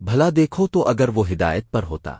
بھلا دیکھو تو اگر وہ ہدایت پر ہوتا۔